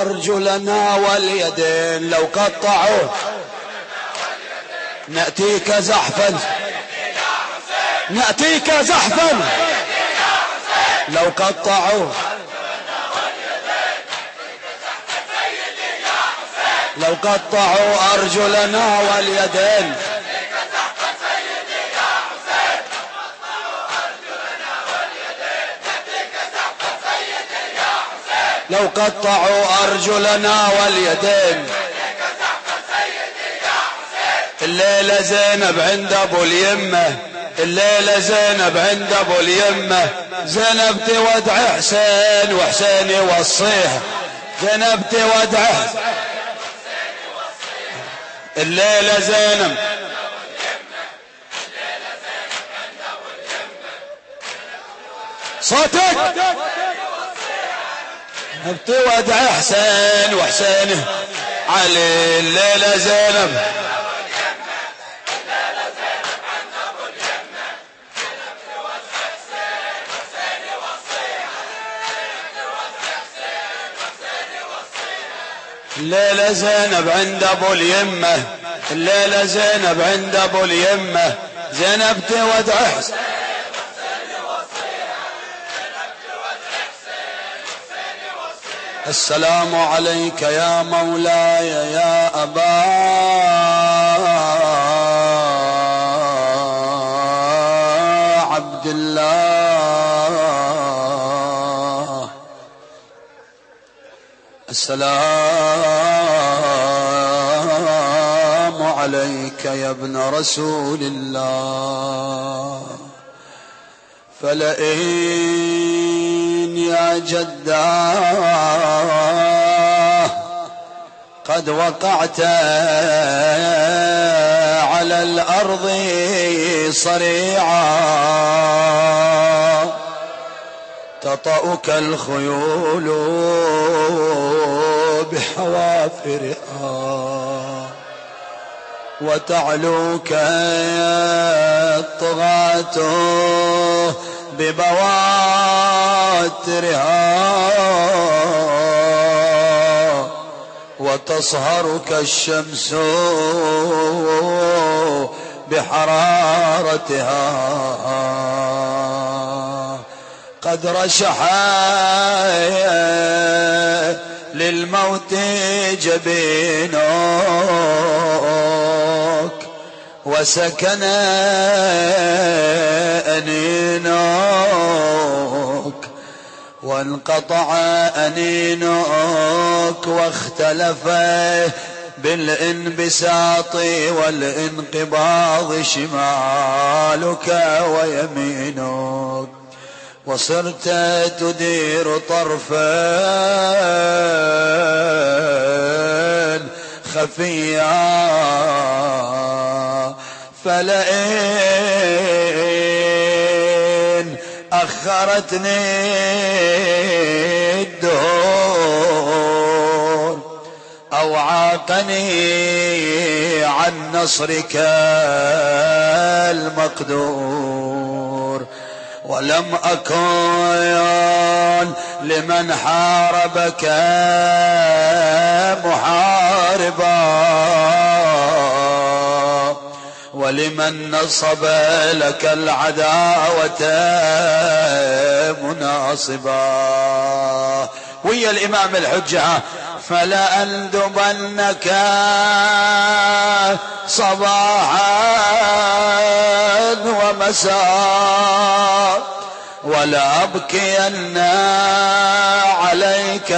أرجلنا واليدين لو قطعوا. نأتيك زحفا. نأتيك زحفا. لو قطعوا. لو قطعوا أرجلنا واليدين. لو قطعوا أرجلنا واليدين. الليلة زينب عند أبو اليمة. الليلة زينب عند أبو اليمة. زينب تودع حسين وحسين يوصيها. زينب تودع. الليلة زينب. صوتك! بتودع حسين وحسين علي الليلة زينب. الليلة زينب عند أبو اليمة. الليلة زينب عند أبو اليمة. زينب تودع حسين السلام عليك يا مولاي يا أبا. عبد الله. السلام عليك يا ابن رسول الله. فلئن يا قد وقعت على الأرض صريعا. تطأك الخيول بحوافرها. وتعلوك الطغاة ببواترها وتصهرك الشمس بحرارتها. قد رشح للموت جبينك وسكن أنينك وانقطع أنينك واختلف بالانبساط والانقباض شمالك ويمينك. وصرت تدير طرفا خفيا فلئن أخرتني الدهور أو عاقني عن نصرك المقدور ولم أكن لمن حاربك محاربا ولمن نصب لك العداوة مناصبا. ويا الإمام الحجة فلأندبنك صباحا ومساء. ولأبكين عليك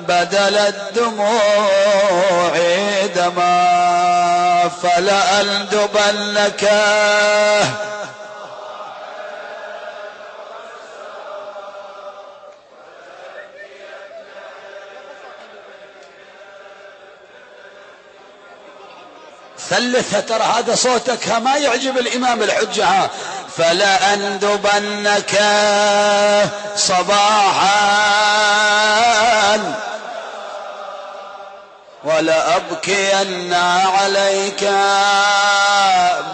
بدل الدموع دما فلأندبنك. ثلثها ترى هذا صوتك ما يعجب الإمام الحجة فلأندبنك صباحا ولأبكين عليك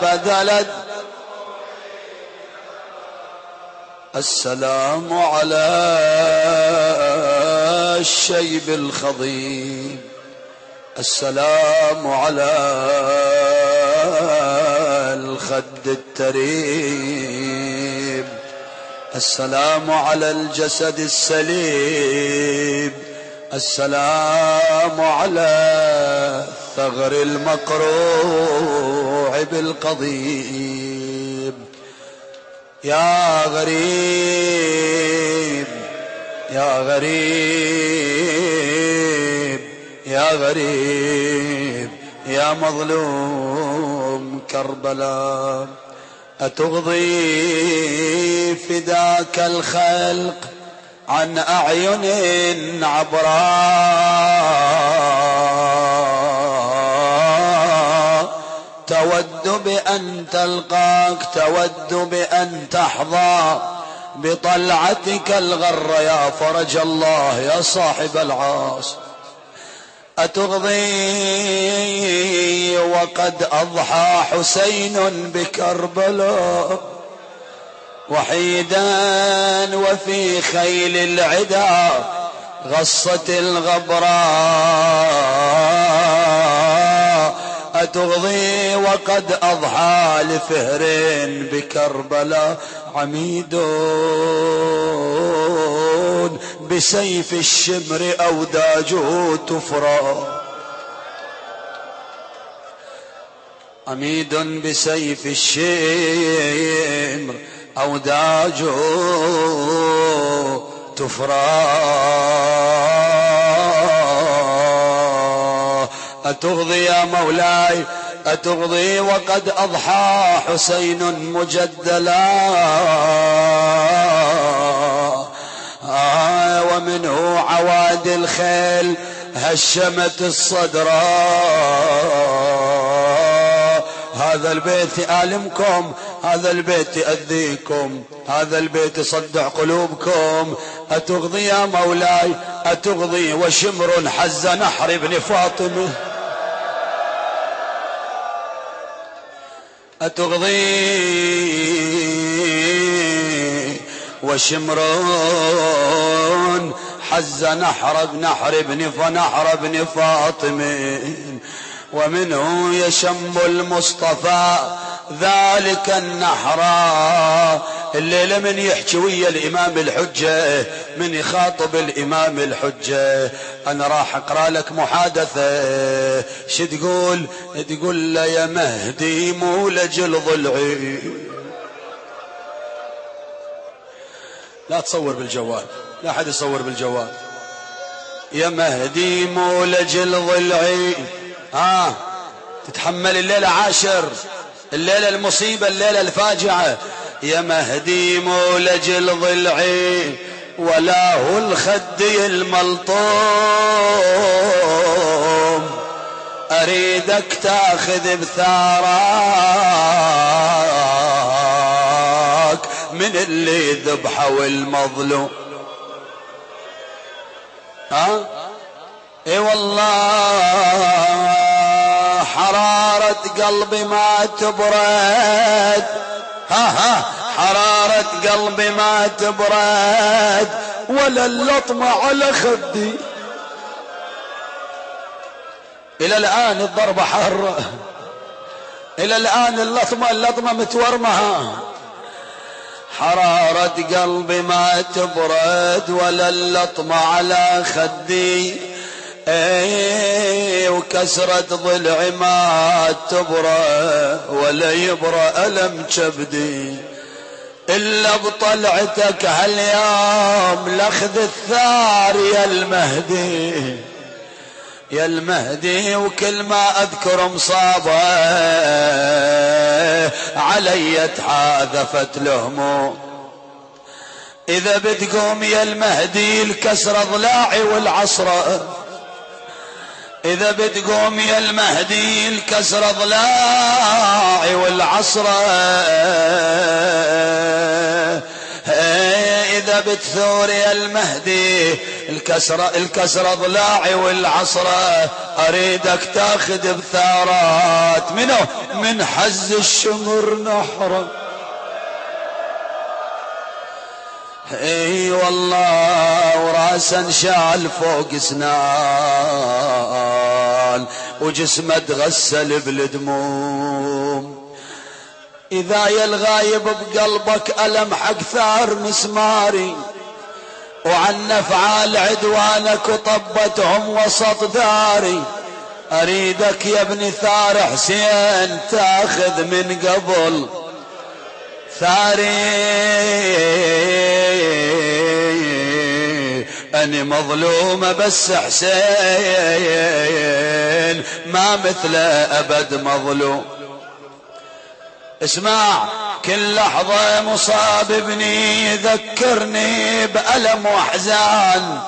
بدل السلام على الشيب الخضيب. السلام على الخد التريب. السلام على الجسد السليم السلام على الثغر المقروع بالقضيب. يا غريب يا غريب يا غريب. يا مظلوم كربلاء أتغضي فداك الخلق عن أعين عبراء. تود بأن تلقاك تود بأن تحظى بطلعتك الغر يا فرج الله يا صاحب العاص. أتغضي وقد أضحى حسين بكربلاء وحيدا وفي خيل العدا غصت الغبراء. أتغضي وقد أضحى لفهر بكربلاء. عميدون بسيف الشمر أوداجه تفرى. عميد بسيف الشمر أوداجه تفرى. أتغضي يا مولاي أتغضي وقد أضحى حسين مجدلا. آه ومنه عواد الخيل هشمت الصدر. هذا البيت يألمكم هذا البيت يأذيكم هذا البيت يصدع قلوبكم. أتغضي يا مولاي أتغضي وشمر حز نحر ابن فاطمة. أتغضي وشمرون حز نحر بنحر ابن فنحر ابن فاطمة ومنه يشم المصطفى ذلك النحر. الليلة من يحكي ويا الإمام الحجة من يخاطب الإمام الحجة. أنا راح أقرأ لك محادثة. شو تقول؟ تقول له يا مهدي مولج الضلعي لا تصور بالجوال. لا أحد يصور بالجوال. يا مهدي مولج الضلعي ها؟ تتحمل الليلة عاشر. الليلة المصيبة الليلة الفاجعة. يا مهدي مولج الضلعي ولا هو الخدي الملطوم. أريدك تأخذ بثارك من اللي ذبحوا المظلوم ها؟ إي والله حرارة قلبي ما تبرد. ها ها حرارة قلبي ما تبرد. ولا اللطمة على خدي. إلى الآن الضربة حارة إلى الآن اللطمة اللطمة متورمة. حرارة قلبي ما تبرد. ولا اللطمة على خدي. اي وكسرة ضلعي ما تبرى ولا يبرى ألم كبدي. إلا بطلعتك هاليوم لأخذ الثار يا المهدي. يا المهدي وكل ما أذكر مصابة علي تحاذفت لهمو إذا بتقوم يا المهدي الكسر ضلاعي والعصرة إذا بتقوم يا المهدي الكسر ضلاعي والعصرة إذا بتثور يا المهدي الكسر الكسر ضلاعي والعصرة أريدك تاخذ بثارات. منو؟ من حز الشمر نحره إي والله وراسا شال فوق سنان وجسمه تغسل بالدموم. إذا يا الغايب بقلبك ألم حق ثار مسماري وعن أفعال عدوانك وطبتهم وسط داري أريدك يا ابن ثار حسين تاخذ من قبل ثاري أني مظلومة بس حسين ما مثله أبد مظلوم. اسمع كل لحظة مصاب ابني يذكرني بألم وأحزان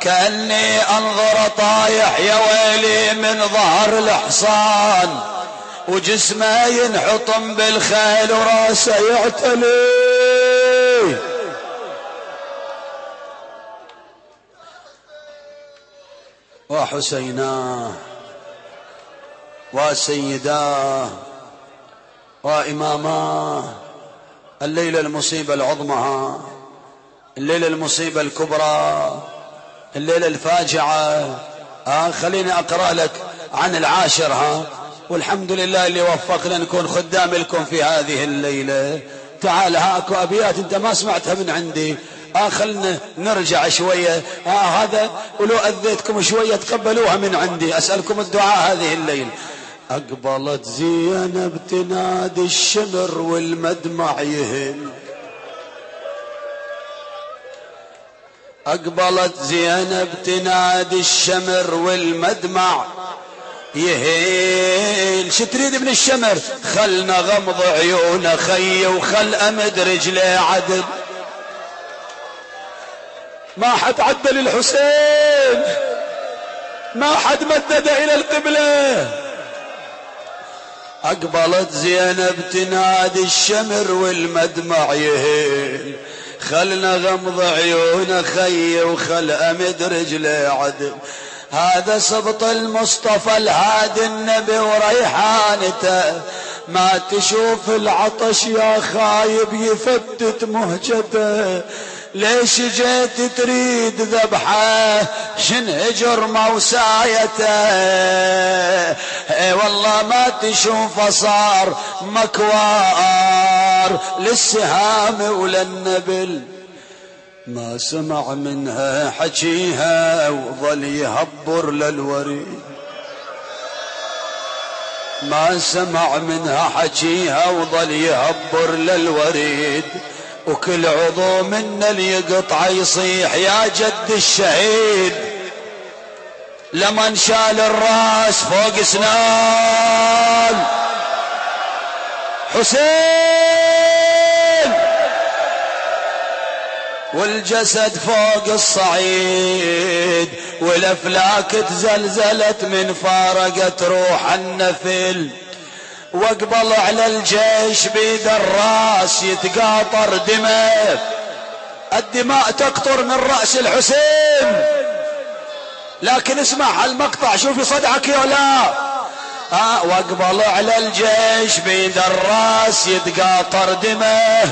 كأني أنظر طايح يا ويلي من ظهر الحصان وجسمه ينحطم بالخيل وراسه يعتلي. وحسيناه وسيداه وإماماه. الليلة المصيبة العظمى الليلة المصيبة الكبرى الليلة الفاجعة. آه خليني أقرأ لك عن العاشر ها. والحمد لله اللي وفقنا نكون خدام لكم في هذه الليلة. تعال هاكو أبيات أنت ما سمعتها من عندي. آه خلنا نرجع شوية. آه هذا ولو أذيتكم شوية تقبلوها من عندي. أسألكم الدعاء هذه الليل. أقبلت زينب تنادي الشمر والمدمع يهل أقبلت زينب تنادي الشمر والمدمع يهيل. شو تريد من الشمر؟ خلنا غمض عيونه خي وخل أمد رجلي عدل. ما حد عدل الحسين. ما حد مدد إلى القبلة. أقبلت زينب تنادي الشمر والمدمع يهيل. خلنا غمض عيونه خي وخل أمد رجلي عدل. هذا سبط المصطفى الهادي النبي وريحانته. ما تشوف العطش يا خايب يفتت مهجته. ليش جيت تريد ذبحه؟ شنهجر موسايته؟ إي والله ما تشوفه صار مكوار للسهام وللنبل. ما سمع منها حكيها وظل يهبر للوريد. ما سمع منها حكيها وظل يهبر للوريد. وكل عضو منا اللي يقطع يصيح يا جد الشهيد. لمن شال الراس فوق سنان. حسين! والجسد فوق الصعيد والأفلاك تزلزلت من فارقت روح النفل. واقبل على الجيش بيد الراس يتقاطر دماء الدماء تقطر من رأس الحسين. لكن اسمع هالمقطع شوفي صدعك يا لا. آه واقبل على الجيش بيد الراس يتقاطر دمه.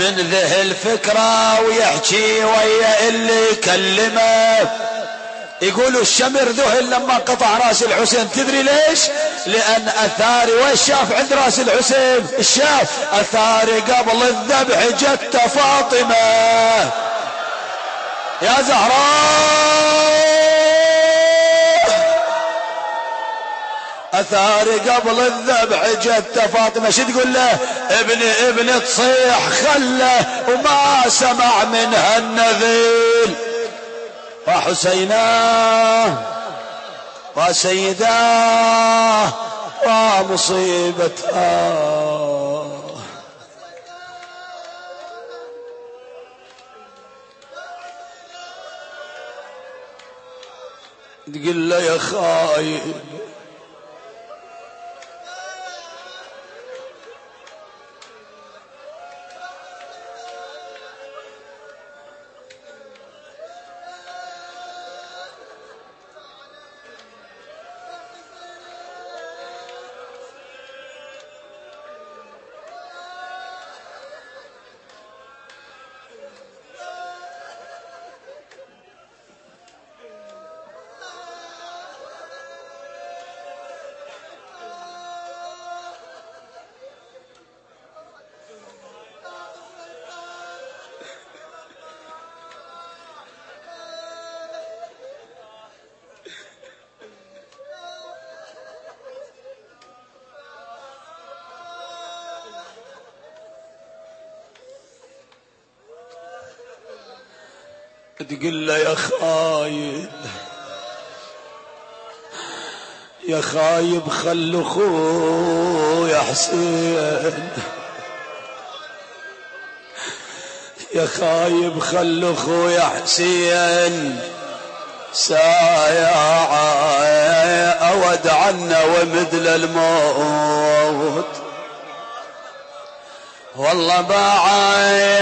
من ذه الفكرة ويحكي ويا اللي يكلمه. يقولوا الشمر ذهل لما قطع راس الحسين. تدري ليش؟ لأن أثاري وين شاف عند راس الحسين. الشاف أثاري قبل الذبح جت فاطمة. يا زهراء! أثاري قبل الذبح جت فاطمة شو تقول له؟ ابني ابني تصيح خله وما سمع منها النذيل. وحسيناه وسيداه ومصيبتاه تقول له يا خايب تقول له يا خايب يا خايب خل اخويا حسين. يا خايب خل اخويا حسين. سايع أود عنا ومثل الموت. والله باعي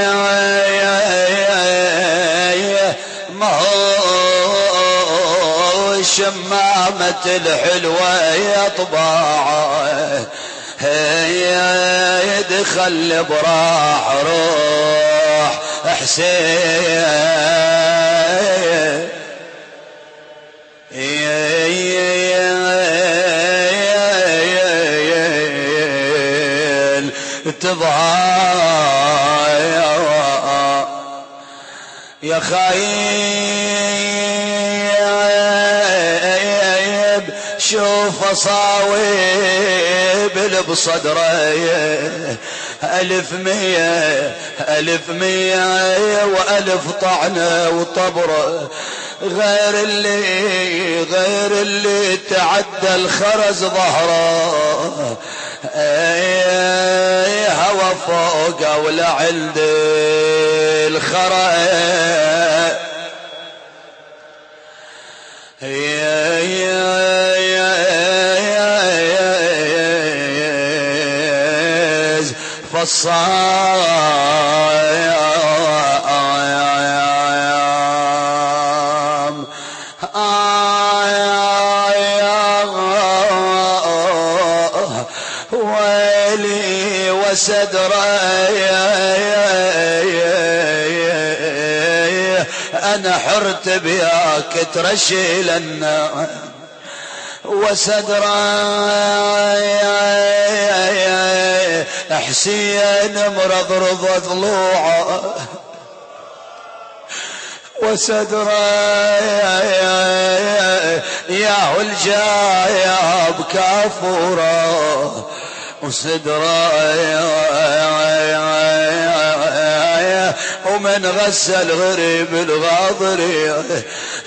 شمامة الحلوة يطبع يدخل براح روح حسين. تظهر يا خايب شوف صاويب بصدره. ألف مية ألف مية وألف طعنة وطبرة غير اللي غير اللي تعدى الخرز ظهره. إيه هوى فوق ولا عند الخرا. فالصام ويلي وسدري. أنا حرت بياك ترشي لنا وسدري حسين مرض رضا ضلوعه وسدري يا الجايب كافوره وصدره ومن غسل غريب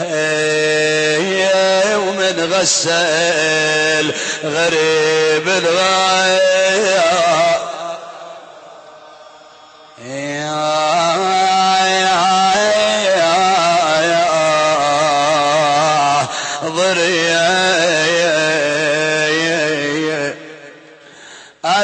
الغاضري ومن غسل غريب الغاية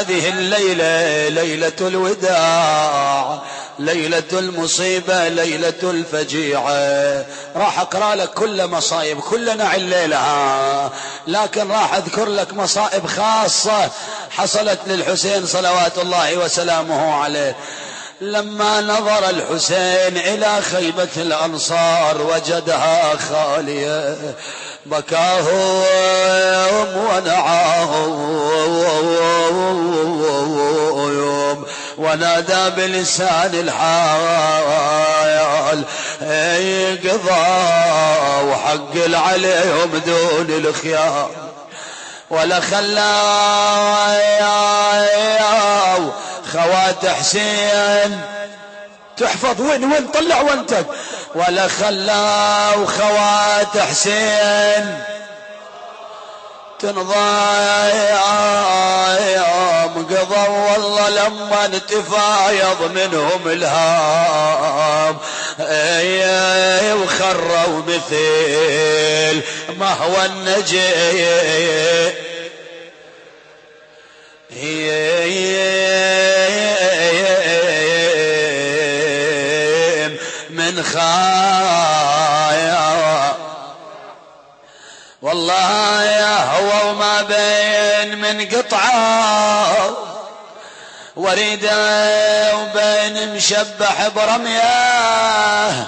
هذه الليلة ليلة الوداع ليلة المصيبة ليلة الفجيعة. راح أقرأ لك كل مصايب كلنا عليلها لكن راح أذكر لك مصائب خاصة حصلت للحسين صلوات الله وسلامه عليه. لما نظر الحسين إلى خيبة الأنصار وجدها خالية. بكاهم ونعاهم ونادى بلسان الحال قضى وحق عليهم دون الخيار. ولا خلى خوات حسين تحفظ وين وين طلع وانتك ولا خلى خوات حسين. تنضايا قضوا والله لما نتفايض منهم الهام. وخروا مثل ما هو النجي بين قطعة وريدة وبين مشبح برمية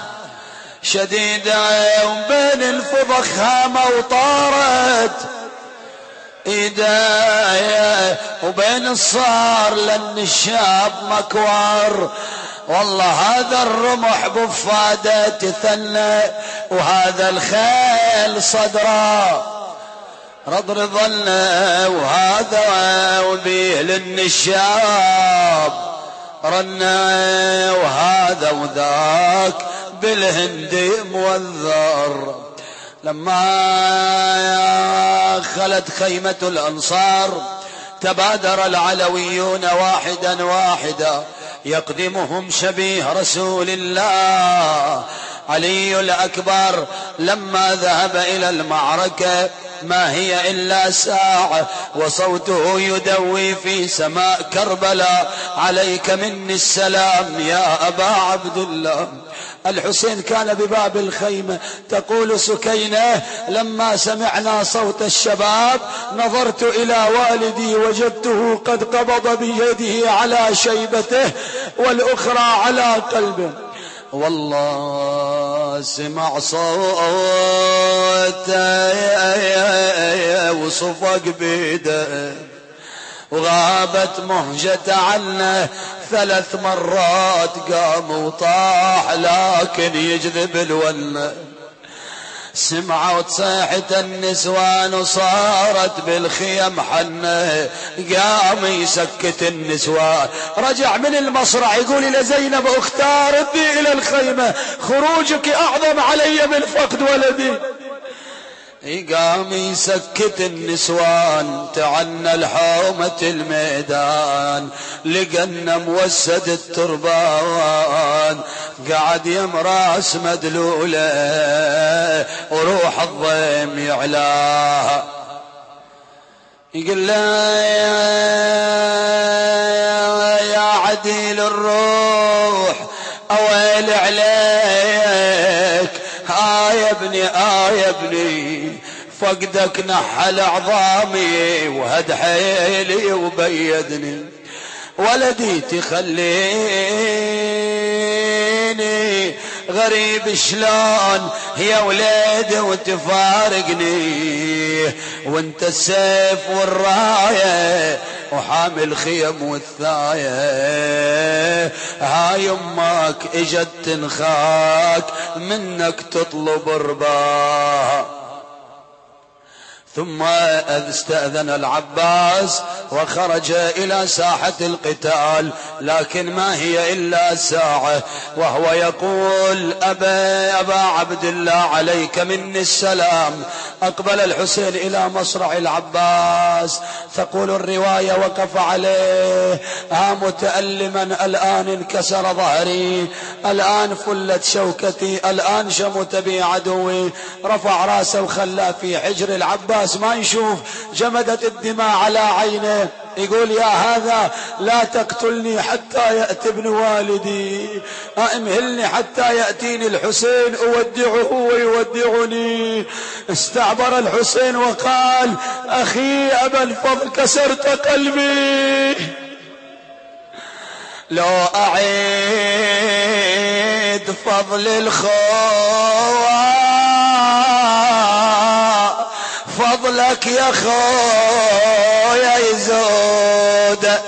شديدة وبين الفضخ هامة وطارت. ايدايا وبين الصار لأن الشاب مكوار. والله هذا الرمح بفادة تثنى وهذا الخيل صدره رضر ظلنا وهذا وبيه لن الشاب رنا وهذا وذاك بالهند موذر لما خلت خيمة الأنصار تبادر العلويون واحدا واحدا. يقدمهم شبيه رسول الله علي الأكبر. لما ذهب إلى المعركة ما هي إلا ساعة وصوته يدوي في سماء كربلاء. عليك مني السلام يا أبا عبد الله الحسين كان بباب الخيمة. تقول سكينة لما سمعنا صوت الشباب نظرت إلى والدي وجدته قد قبض بيده على شيبته والأخرى على قلبه. والله سمع صوته وصفق بيده. وغابت مهجة عنه ثلاث مرات قام وطاح لكن يجذب الونة. سمعوا صيحة النسوان وصارت بالخيم حنة. قام يسكت النسوان رجع من المصرع يقول إلى زينب اختار ردي إلى الخيمة خروجك أعظم علي من فقد ولدي. قام يسكت النسوان تعنى الحومة الميدان لقنا موسد التربان. قعد يمراس مدلولة وروح الضيم يعلاها. يقول لا يا عديل الروح أويل عليك. ها يا ابني ها يا ابني. فقدك نحل عظامي وهد حيلي وبيدني. ولدي تخليني غريب شلون يا وليدي وتفارقني وانت السيف والراية وحامل خيم والثاية. هاي أمك إجت تنخاك منك تطلب رباه ثم استأذن العباس وخرج إلى ساحة القتال لكن ما هي إلا ساعة وهو يقول أبا, أبا عبد الله عليك مني السلام. أقبل الحسين إلى مصرع العباس. تقول الرواية وقف عليه. ها متألما الآن انكسر ظهري. الآن فلت شوكتي. الآن شمت بي عدوي. رفع راسه وخلى في حجر العباس. ما يشوف جمدت الدماء على عينه يقول يا هذا لا تقتلني حتى يأتي ابن والدي. امهلني حتى يأتيني الحسين أودعه ويودعني. استعبر الحسين وقال أخي أبا الفضل كسرت قلبي. لو أعيد فضل الخوان فضلك يا خويا يزود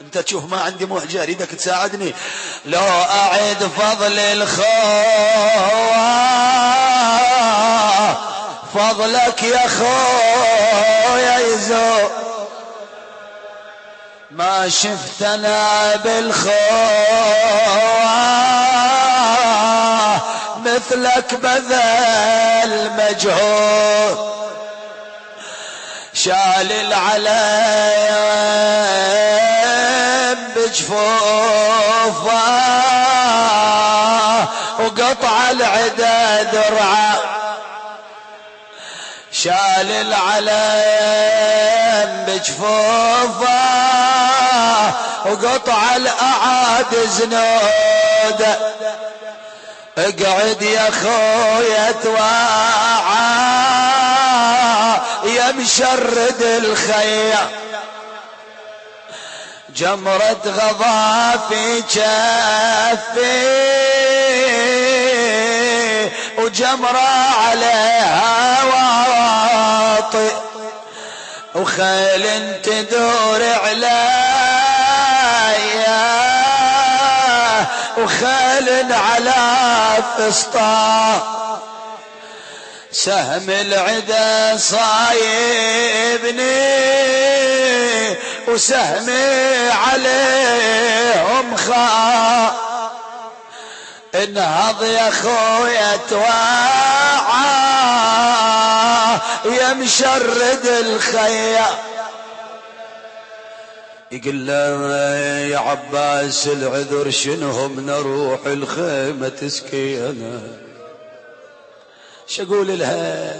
انت تشوف ما عندي محجة اريدك تساعدني لو اعد فضل الخوة فضلك يا خويا يزود ما شفتنا بالخوة مثلك بذل مجهود شال العلم بجفوفه وقطع العدا درعه شال العلم بجفوفه وقطع الأعاد زنوده. اقعد يا خويا توعى يا مشرد الخيام جمرة غضا في كفي وجمرة عليها واطي. وخيل تدور عليها وخيل على فسطاط سهم العدا صايبني وسهمي عليهم خا. انهض يا خويا توعى يا مشرد الخيام يقول له يا عباس العذر شنهم؟ نروح الخيمة تسكينا. شقول لها؟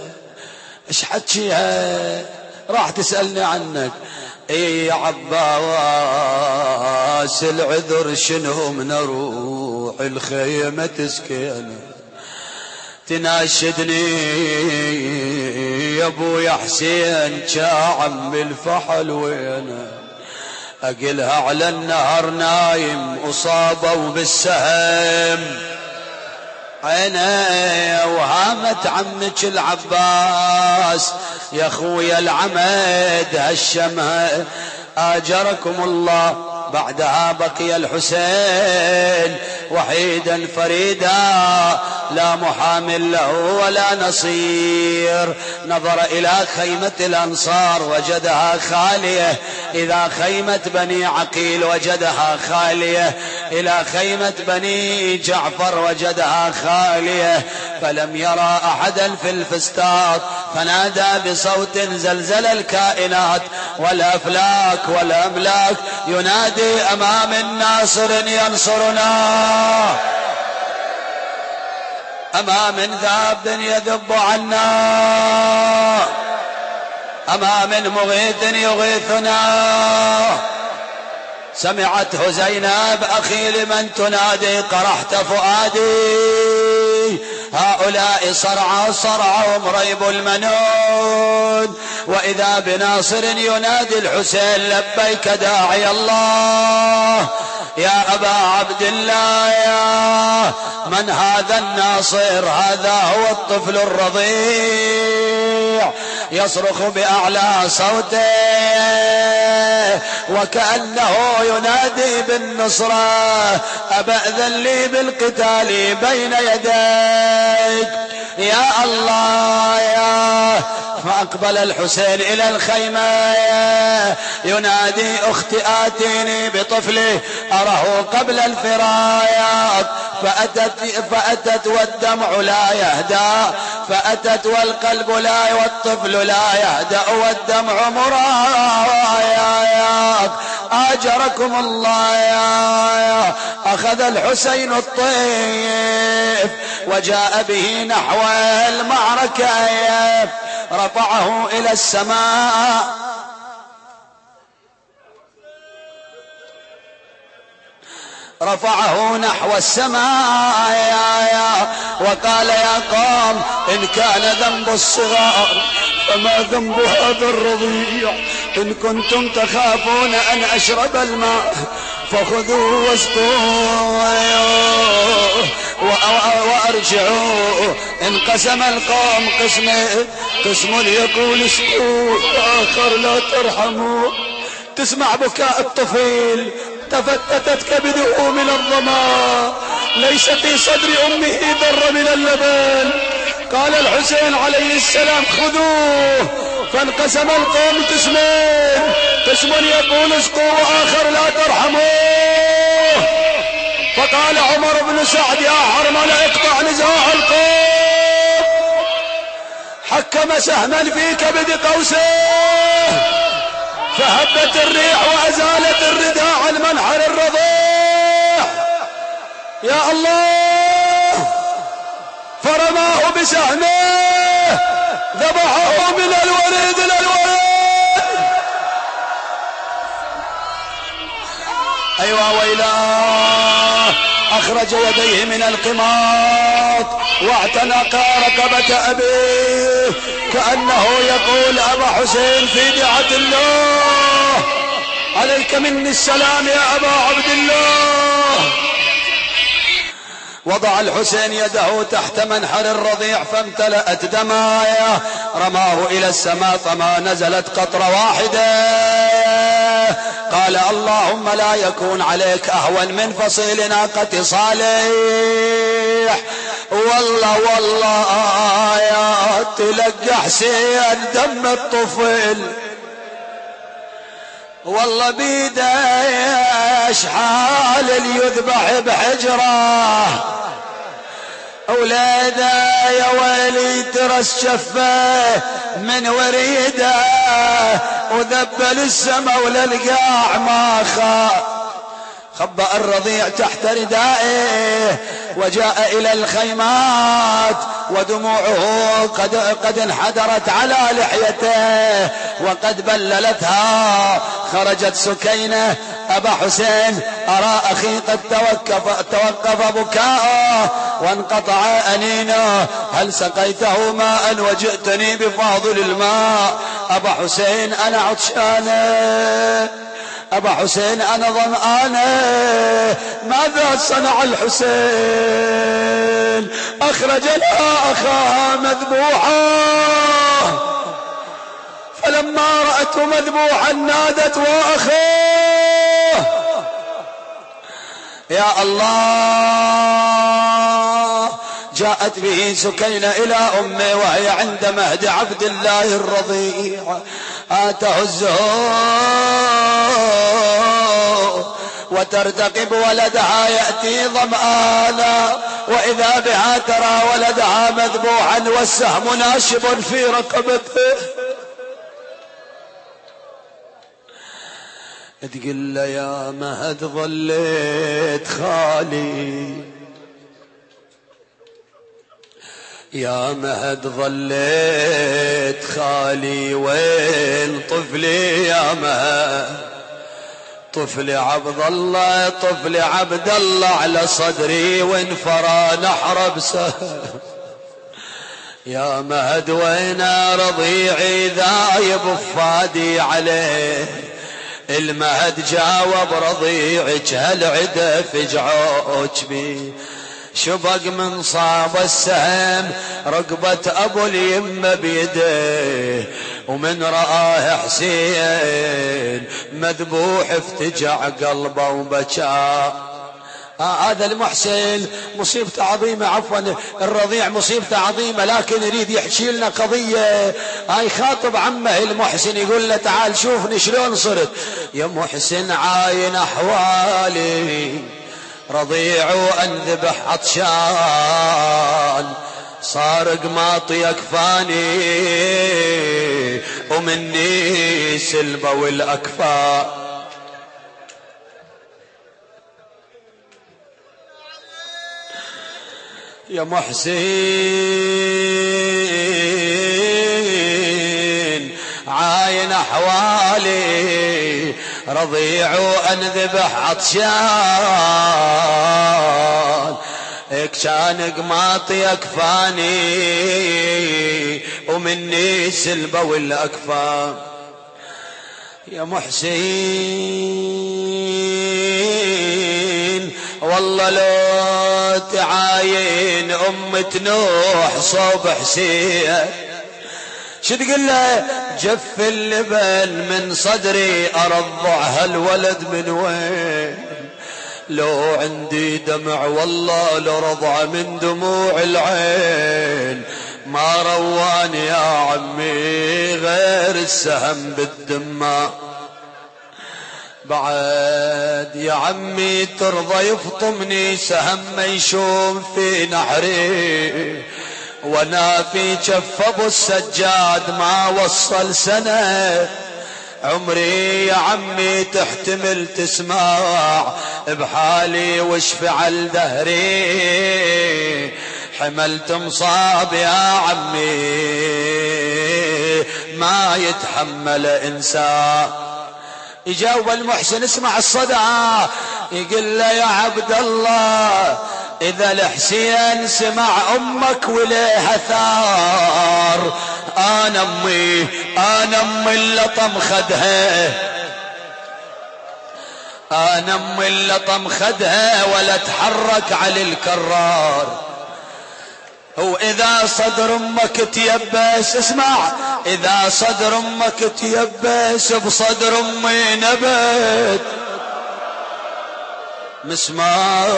إيش حكيها راح تسألني عنك. اي يا عباس العذر شنهم؟ نروح الخيمة تسكينا. تناشدني يا أبو يا حسين كعم الفحل وينه أقلها على النهر نايم أصابوا بالسهم. عيني وهامت عمك العباس. يا خويا العمد هالشمه آجركم الله. بعدها بقي الحسين وحيدا فريدا لا محامل له ولا نصير. نظر إلى خيمة الأنصار وجدها خالية. إذا خيمة بني عقيل وجدها خالية. إلى خيمة بني جعفر وجدها خالية فلم يرى أحدا في الفستاط فنادى بصوت زلزل الكائنات والأفلاك والأملاك ينادي أمام الناصر ينصرنا. أمام ذاب يذب عنا. أمام مغيث يغيثنا. سمعته زينب أخي لمن تنادي قرحت فؤادي هؤلاء صرعى صرعهم ريب المنون وإذا بناصر ينادي الحسين لبيك داعي الله يا أبا عبد الله يا من هذا الناصر؟ هذا هو الطفل الرضيع يصرخ بأعلى صوته وكأنه ينادي بالنصرة أبأذن لي بالقتال بين يديك؟ يا الله يا فأقبل الحسين إلى الخيمة. ينادي أختي آتيني بطفلي أره قبل الفراق. فأتت, فأتت والدمع لا يهدى فأتت والقلب لا والطفل لا يهدأ والدمع مراياك. آجركم الله أخذ الحسين الطيف وجاء به نحو المعركة. رفعه إلى السماء. رفعه نحو السماء. يا يا وقال يا قوم إن كان ذنب الصغار فما ذنب هذا الرضيع إن كنتم تخافون أن أشرب الماء فخذوا واسقوا وأرجعوا. انقسم القوم قسمين قسم يقول اسقوا آخر لا ترحموا. تسمع بكاء الطفل تفتتت كبده من الظما ليس في صدر أمه ذر من اللبن. قال الحسين عليه السلام خذوه. فانقسم القوم قسمين. قسم يقول اسقوا وآخر لا ترحموه. فقال عمر بن سعد يا حرمل اقطع نزاع القوم. حكم سهما في كبد قوسه فهبت الريح وأزالت الرداء عن منحر الرضيع يا الله فرماه بسهمه. ذبحه من الوريد إلى الوريد أيوا ويلاه. أخرج يديه من القماط واعتنق رقبة أبيه. كأنه يقول أبا حسين في دعة الله. عليك مني السلام يا أبا عبد الله. وضع الحسين يده تحت منحر الرضيع فامتلأت دمايا. رماه إلى السماء فما نزلت قطرة واحدة قال اللهم لا يكون عليك أهون من فصيل ناقة صالح. والله والله يا تلقى حسين دم الطفل. والله بيده حال يذبح بحجرة. ولاده يا ويلي ترس شفة من وريدة وذبل السما وللقاع ما خاف خبأ الرضيع تحت ردائه وجاء إلى الخيمات ودموعه قد, قد انحدرت على لحيته وقد بللتها. خرجت سكينة أبا حسين أرى أخي قد توقف, توقف بكاءه وانقطع أنينه. هل سقيته ماء وجئتني بفاضل الماء؟ أبا حسين أنا عطشانه. أبا حسين أنا ظمآنة ماذا صنع الحسين؟ أخرج لها أخاها مذبوحا. فلما رأته مذبوحا نادت وأخاه. يا الله. جاءت به سكينة إلى أمه وهي عند مهد عبد الله الرضيع. آته الزهور وترتقب ولدها يأتي ظمآنا وإذا بها ترى ولدها مذبوحا والسهم ناشب في رقبته تقول له يا مهد ظليت خالي. يا مهد ظليت خالي وين طفلي يا مهد؟ طفلي عبد الله طفلي عبد الله على صدري وانفرى نحر بسهم يا مهد وين رضيعي ذايب فادي عليه؟ المهد جاوب رضيعك هالعدا فجعوك بي. شبق من صاب السهم رقبة أبو اليمة بيده ومن رآه حسين مذبوح افتجع قلبه وبكى. آه هذا المحسن مصيبته عظيمة عفوا الرضيع مصيبته عظيمة لكن يريد يحكي لنا قضية. هاي خاطب عمه المحسن يقول له تعال شوفني شلون صرت. يا محسن عاين أحوالي. رضيع وأنذبح عطشان. صار قماطي أكفاني ومني سلبة والأكفاء. يا محسن عاين أحوالي. رضيع وانذبح عطشان. كان قماطي أكفاني ومني سلبة والأكفان. يا محسين والله لو تعاين أمة نوح صوب حسين. شو تقول له؟ جف اللبن من صدري ارضع هالولد من وين؟ لو عندي دمع والله لرضع من دموع العين. ما رواني يا عمي غير السهم بالدماء. بعد يا عمي ترضى يفطمني سهم ميشوم في نحري. وأنا في جف ابو السجاد ما وصل سنة. عمري يا عمي تحتمل تسمع بحالي وش فعل دهري حملت مصاب يا عمي ما يتحمل إنسان. يجاوب المحسن اسمع الصدى يقول له يا عبد الله إذا الحسين سمع أمك وليها ثار أنا أمي أنا أمي اللي طم خدها أنا أمي اللي طم خدها ولا تحرك على الكرار. وإذا صدر أمك تيبس اسمع إذا صدر أمك تيبس بصدر أمي نبت. مسمار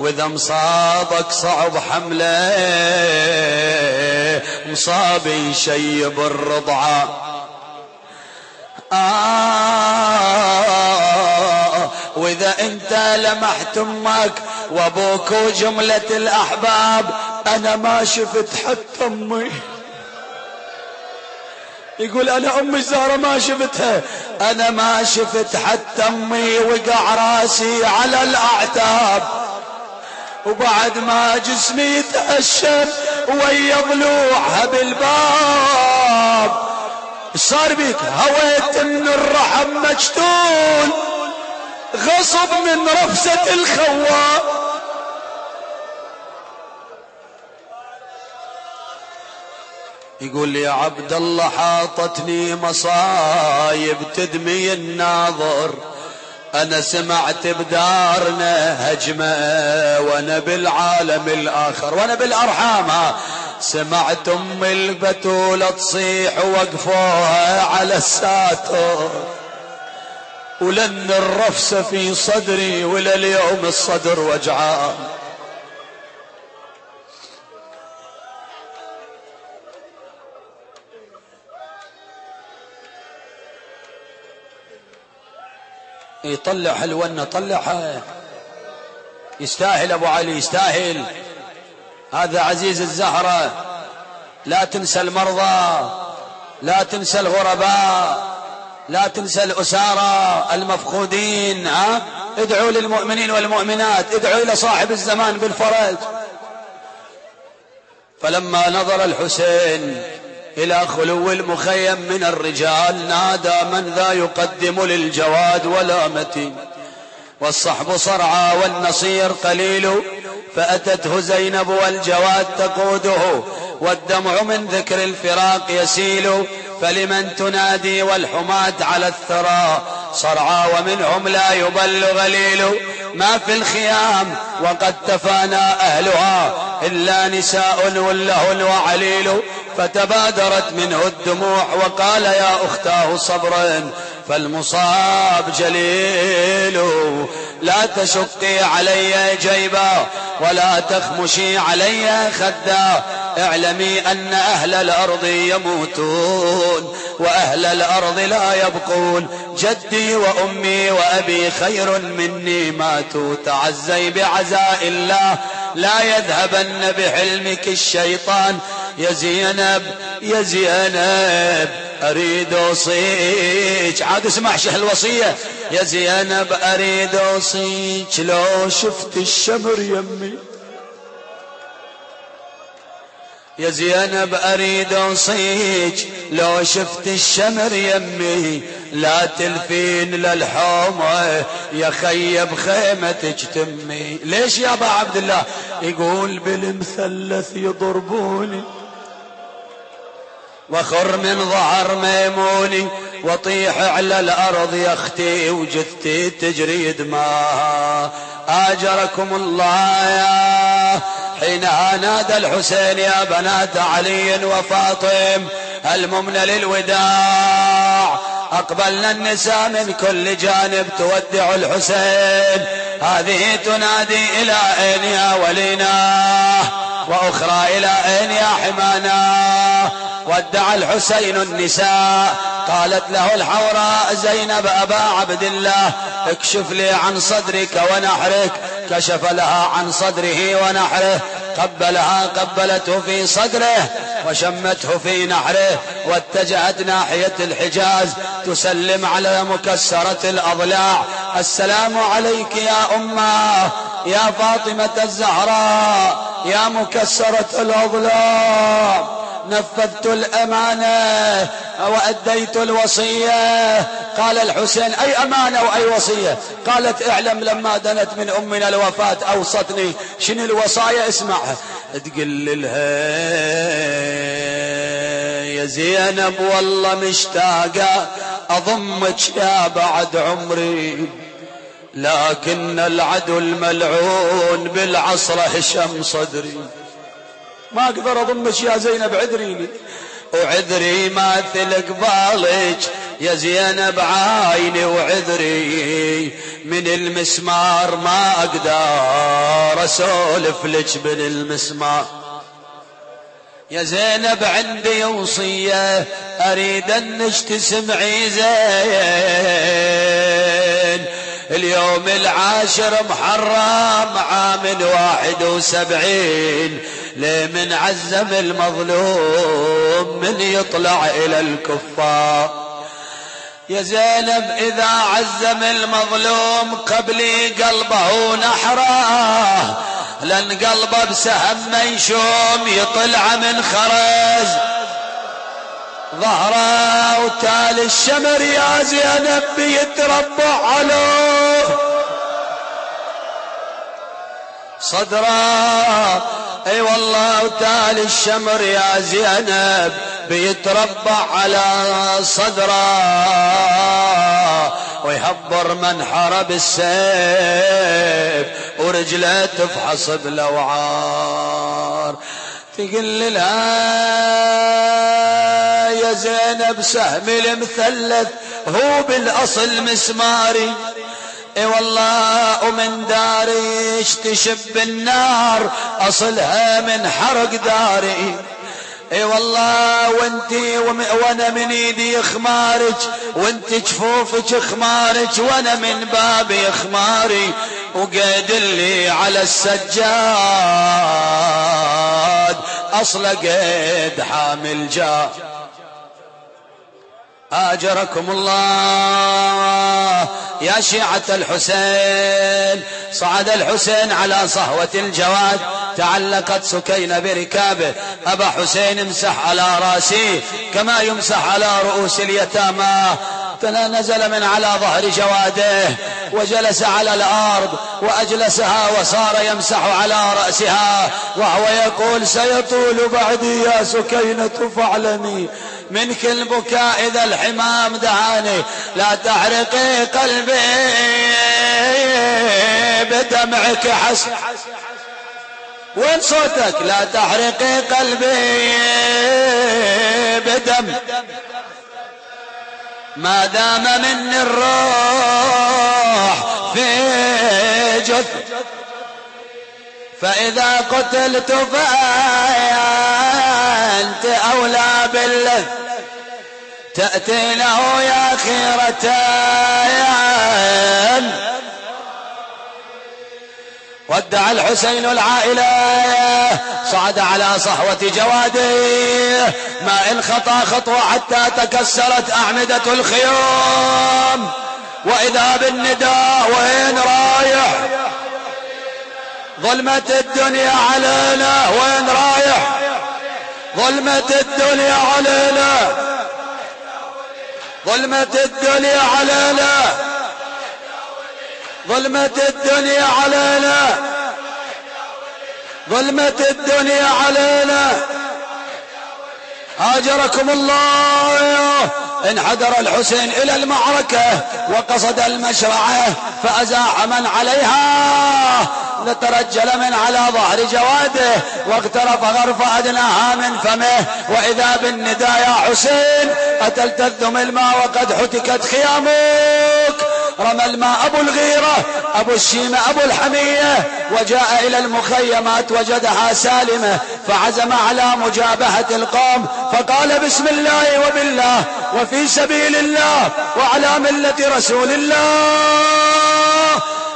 وإذا مصابك صعب حملة مصاب يشيب الرضعه آه وإذا أنت لمحت أمك وأبوك وجملة الأحباب أنا ما شفت حتى أمي. يقول أنا أمي الزهرة ما شفتها. أنا ما شفت حتى أمي وقع راسي على الأعتاب. وبعد ما جسمي يتأشر ويا ضلوعها بالباب. صار بيك هويت من الرحم مجتول غصب من رفسة الخواب يقول يا عبد الله حاطتني مصايب تدمي الناظر. أنا سمعت بدارنا هجمة وأنا بالعالم الآخر وأنا بالأرحام. سمعت أم البتولة تصيح ووقفوها على الساتر. ولن الرفسة في صدري ولليوم الصدر وجعان. يطلع حلونا طلعها. يستاهل أبو علي يستاهل. هذا عزيز الزهرة. لا تنسى المرضى لا تنسى الغرباء لا تنسى الأسارى المفقودين ها؟ ادعوا للمؤمنين والمؤمنات ادعوا إلى صاحب الزمان بالفرج. فلما نظر الحسين إلى خلو المخيم من الرجال نادى من ذا يقدم للجواد ولا متين. والصحب صرعى والنصير قليل فأتته زينب والجواد تقوده. والدمع من ذكر الفراق يسيل فلمن تنادي والحماة على الثرى. صرعى ومنهم لا يبل غليل ما في الخيام وقد تفانى أهلها إلا نساء ولهن وعليل فتبادرت منه الدموع وقال يا أختاه صبرا فالمصاب جليل. لا تشقي علي جيبا ولا تخمشي علي خدا. اعلمي أن أهل الأرض يموتون وأهل الأرض لا يبقون. جدي وأمي وأبي خير مني ماتوا تعزي بعزاء الله. لا يذهبن بحلمك الشيطان. يا زينب يا زينب أريد أوصيك. عاد اسمع شه الوصية يا زينب أريد أوصيك. لو شفت الشمر يمي. يا زينب أريد أوصيك. لو شفت الشمر يمي. لا تلفين للحومة يا خي بخيمتك تمي. ليش يا أبا عبد الله؟ يقول بالمثلث يضربوني. وخر من ظهر ميموني وطيح على الأرض يا أختي وجثتي تجري دماها آجركم الله يا حينها نادى الحسين يا بنات علي وفاطم الممن للوداع. أقبلنا النساء من كل جانب تودع الحسين. هذه تنادي إلى أين يا ولينا؟ وأخرى إلى أين يا حمانا؟ ودع الحسين النساء قالت له الحوراء زينب أبا عبد الله اكشف لي عن صدرك ونحرك كشف لها عن صدره ونحره قبلها قبلته في صدره وشمته في نحره واتجهت ناحية الحجاز تسلم على مكسرة الأضلاع السلام عليك يا أمة. يا فاطمة الزهراء يا مكسرة الأضلاع نفذت الأمانة وأديت الوصية. قال الحسين أي أمانة وأي وصية؟ قالت اعلم لما دنت من أمنا الوفاة أوصتني. شنو الوصايا؟ اسمعها تقل لها يا زينب والله مشتاقة أضمك يا بعد عمري. لكن العدو الملعون بالعصر هشم صدري. ما أقدر اضمك يا زينب عذري لي. وعذري ماثل قبالك يا زينب عايني وعذري. من المسمار ما أقدر أسولف لك من المسمار. يا زينب عندي وصية أريد انك تسمعي زين. اليوم العاشر محرم عام واحد وسبعين لمن عزم المظلوم من يطلع إلى الكفار؟ يا زينب إذا عزم المظلوم قبلي قلبه نحره لن قلبه بسهم منشوم يطلع من خرز. ظهره وتالي الشمر يا زينب بيتربع عليه. صدره أي والله وتالي الشمر يا زينب بيتربع على صدره ويهبر من حرب السيف ورجله تفحص بالاوعار تقل لها يا زينب سهم المثلث هو بالأصل مسماري. إي والله ومن داري تشب النار أصلها من حرق داري. إي والله وانتي وأنا من إيدي خمارك وانت جفوفك خمارك وأنا من بابي خماري. وقيد اللي على السجاد اصل قيد حامل جاه آجركم الله. يا شيعة الحسين صعد الحسين على صهوة الجواد تعلقت سكينة بركابه. أبا حسين امسح على رأسي كما يمسح على رؤوس اليتامى. نزل من على ظهر جواده وجلس على الأرض وأجلسها وصار يمسح على رأسها وهو يقول سيطول بعدي يا سكينة فاعلمي منك البكاء إذا الحمام دعاني لا تحرقي قلبي بدمعك حس وين صوتك؟ لا تحرقي قلبي بدم ما دام من الروح في جث. فإذا قتلت فأنت أولى باللذ. تأتي له يا خيرتان ودع الحسين العائلة صعد على صحوة جواده. ما إن خطى خطوة حتى تكسرت أعمدة الخيام. وإذا بالنداء وين رايح؟ ظلمة الدنيا علينا وين رايح؟ ظلمة الدنيا علينا. ظلمة الدنيا علينا. ظلمة الدنيا علينا. ظلمة الدنيا علينا. هاجركم الله. انحدر الحسين إلى المعركة وقصد المشرعة فأزاح من عليها. لترجل من على ظهر جواده واغترف غرف أدناها من فمه. وإذا بالنداء يا حسين أتلتذ الماء وقد حتكت خيامك. رمى الماء أبو الغيرة أبو الشيمة أبو الحمية وجاء إلى المخيمات وجدها سالمة فعزم على مجابهة القوم فقال بسم الله وبالله وفي سبيل الله وعلى ملة رسول الله.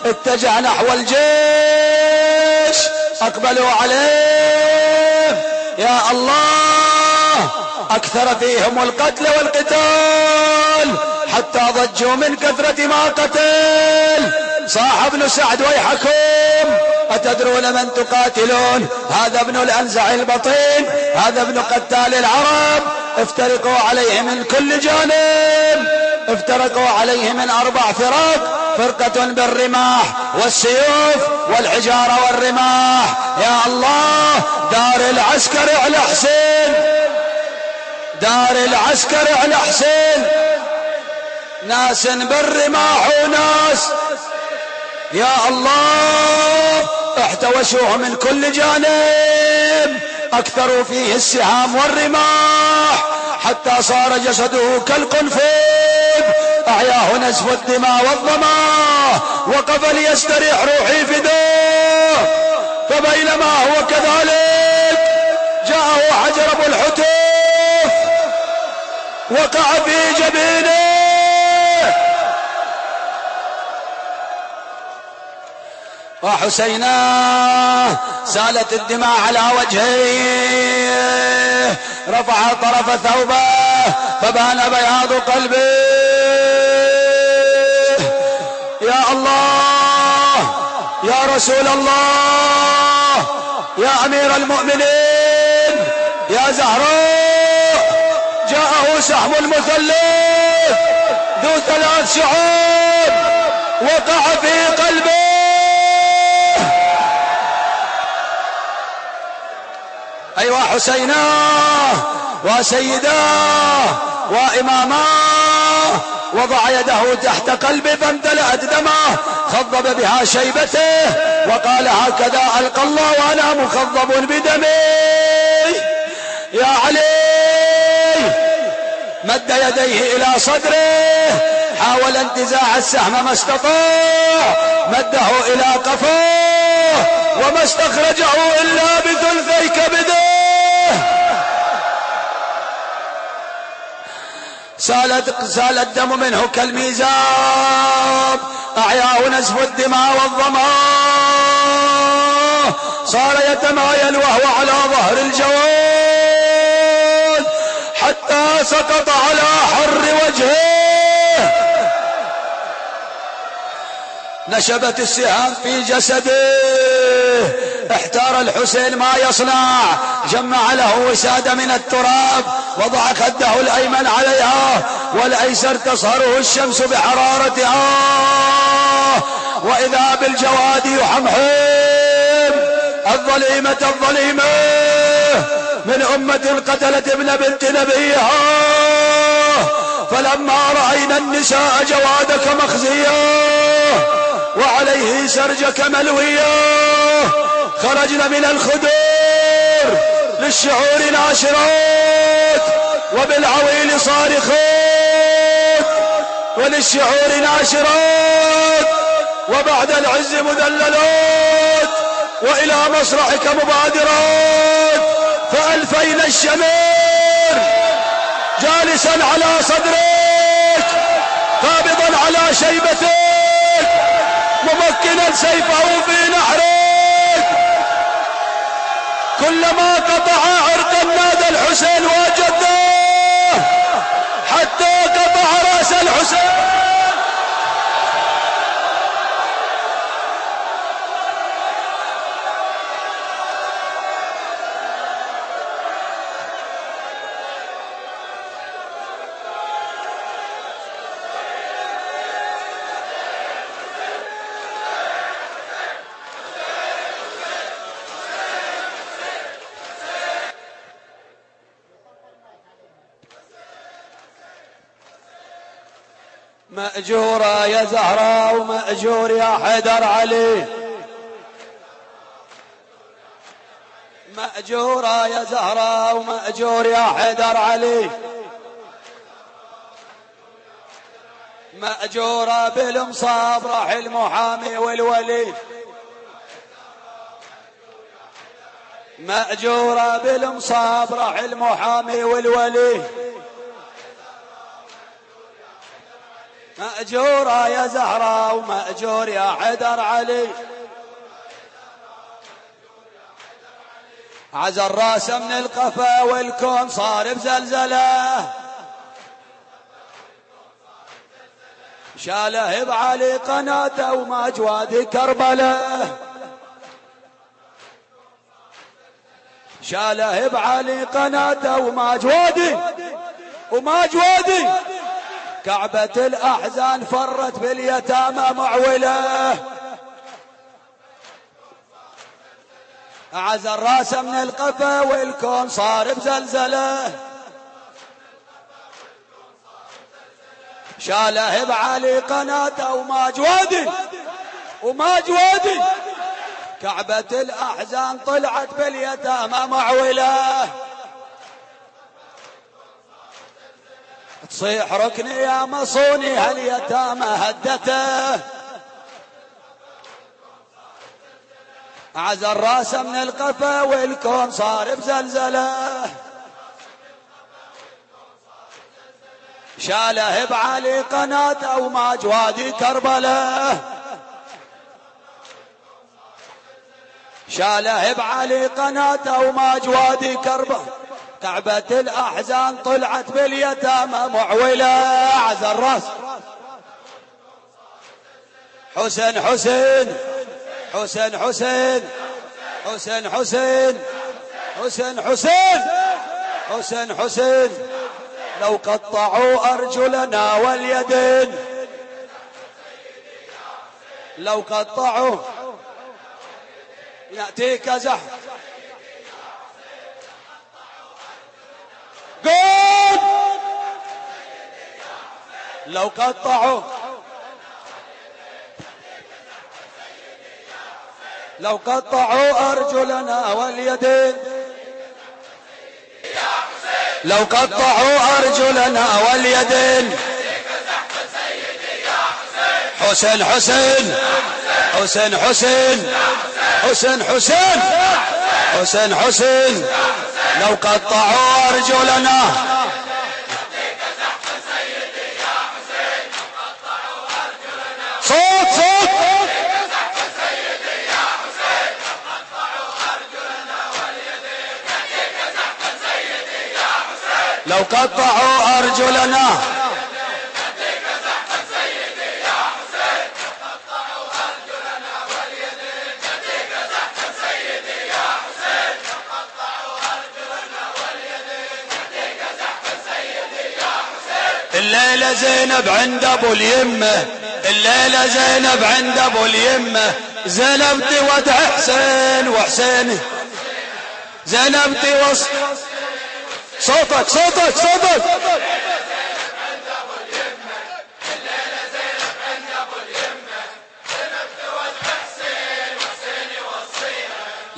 اتجه نحو الجيش أقبلوا عليه. يا الله أكثر فيهم القتل والقتال. حتى ضجوا من كثرة ما قتل. صاح ابن سعد ويحكم. أتدرون من تقاتلون؟ هذا ابن الأنزع البطين. هذا ابن قتال العرب. افترقوا عليه من كل جانب. افترقوا عليه من أربع فرق. فرقة بالرماح والسيوف والحجارة والرماح. يا الله دار العسكر على حسين. دار العسكر على حسين. ناس بالرماح وناس يا الله احتوشوه من كل جانب. اكثروا فيه السهام والرماح. حتى صار جسده كالقنفذ اعياه نزف الدماء والظما وقف ليستريح روحي فداه فبينما هو كذلك جاءه حجر ابو الحتوف وقع في جبينه. وحسينا سالت الدماء على وجهه رفع طرف ثوبه فبان بياض قلبه. يا الله يا رسول الله يا أمير المؤمنين يا زهراء جاءه سهم المثلث ذو ثلاث شعوب وقع في قلبه. أيوة حسيناه وسيداه وإماماه وضع يده تحت قلبه فامتلأت دمه خضب بها شيبته وقال هكذا ألقى الله وأنا مخضب بدمي يا علي مد يديه إلى صدره حاول انتزاع السهم ما استطاع مده إلى قفاه وما استخرجه إلا بثلثي كبده. سالت سال الدم منه كالميزاب أعياه نزف الدماء والظما صار يتمايل وهو على ظهر الجواد حتى سقط على حر وجهه. نشبت السهام في جسده. احتار الحسين ما يصنع. جمع له وسادة من التراب وضع خده الأيمن عليها والأيسر تصهره الشمس بحرارتها. وإذا بالجواد يحمحم الظليمة الظليمة من أمة قتلت ابن بنت نبيها. فلما رأينا النساء جوادك مخزيا وعليه سرجك ملويا خرجنا من الخدور للشعور ناشرات وبالعويل صارخات وللشعور ناشرات وبعد العز مذللات وإلى مصرعك مبادرات. فألفينا الشمير جالسا على صدرك قابضا على شيبتك. ممكنا سيفه في نحرك كلما قطع عرق النادى الحسين وجده حتى قطع رأس الحسين. مأجورة يا زهراء ومأجور يا حيدر علي. مأجورة يا زهراء ومأجور يا حيدر علي. مأجورة بالمصاب راح المحامي والولي. مأجورة بالمصاب راح المحامي والولي. مأجورة يا زهراء ومأجور يا حدر علي. عزى الراس من القفا والكون صار بزلزلة. شاله بعلي قناته وما جوادي كربلة. شاله بعلي قناته وما جوادي وما جوادي كعبة الأحزان فرت باليتامى معولة. أعز الرأس من القفا والكون صار بزلزلة. شاله بعلي قناته وما جوادي وما جوادي كعبة الأحزان طلعت باليتامى معولة. تصيح ركني يا مصوني هاليتامى هدته؟ عز الرأس من القفا والكون صار بزلزلة. شاله بعلي قناته وما جوادي كربلة. شاله بعلي قناته وما جوادي كربه كعبة الأحزان طلعت باليتامى معولة أعز الرأس. حسين حسين. حسين حسين. حسين حسين. حسين حسين. حسين حسين. لو قطعوا أرجلنا واليدين. لو قطعوا. يأتيك زحف. قول لو قطعوا. لو قطعوا أرجلنا واليدين. لو قطعوا أرجلنا واليدين. حسين حسين حسين حسين. حسين حسين, حسين, حسين. لو قطعوا أرجلنا. صوت صوت. لو قطعوا أرجلنا. الليلة زينب عند أبو اليمة الليلة زينب عند أبو اليمة. زينب ودع حسين وحسين. زينب وص صوتك صوتك صوتك.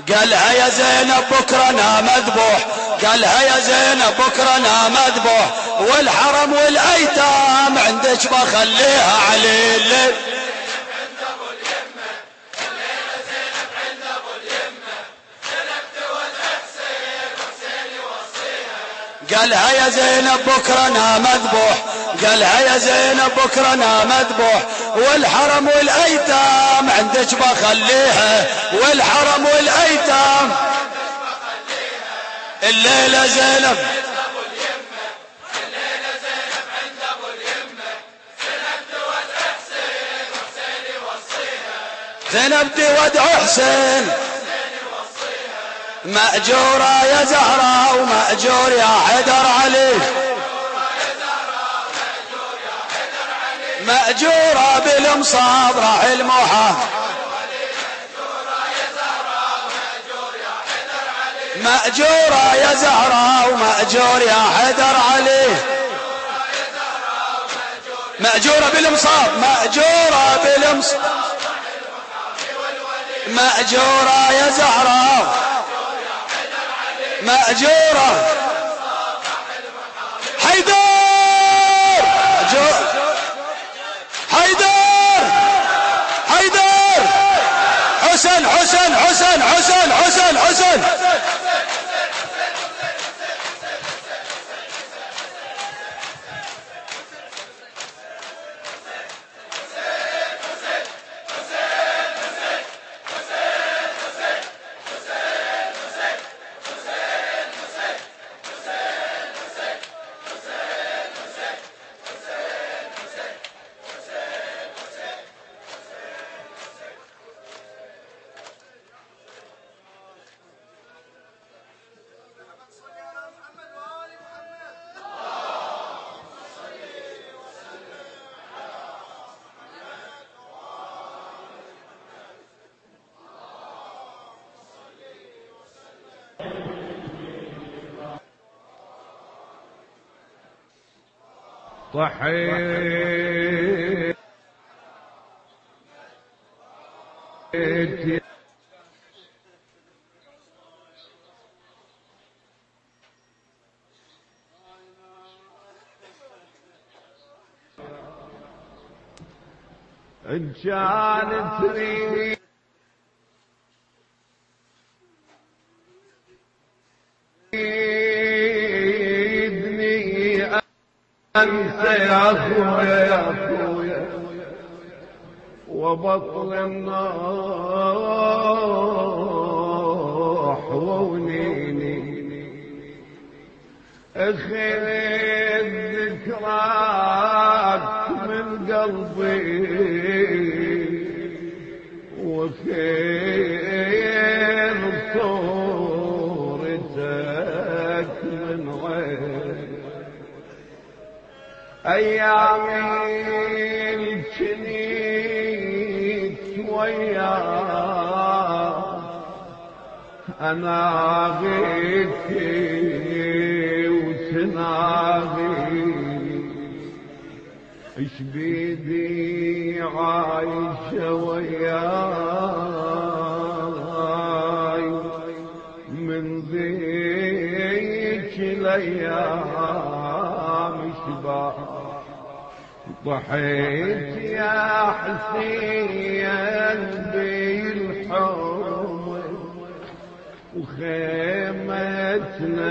قالها يا زينب بكرة أنا مذبوح قالها يا زينب بكرة أنا مذبوح والحرم والأيتام عندك بخليها علي الليل قالها يا زينب بكرة أنا مذبوح. قالها يا زينب بكرة أنا مذبوح. والحرم والأيتام عندك بخليها والحرم والأيتام. الليلة زينب. زينب تودع حسين. مأجورة يا زهرة ومأجور يا حدر علي. مأجورة بالمصاب راح الموحى. مأجورة يا زهرة ومأجور يا حدر علي. مأجورة بالمصاب مأجورة بالمصاب. مأجورة يا زهرة. مأجورة. حيدر! حيدر! حيدر! حسن حسن حسن حسن حسن حسن. ضحيت إن كانت تريد وبطل النار ونيني أخذ ذكراك من قلبي وخير صورتك من غير أيامي أنا غيتي وتناغي إيش بيدي عايشة وياي. من ذيك الأيام شباب. ضحيت يا حسين بالحب خيمتنا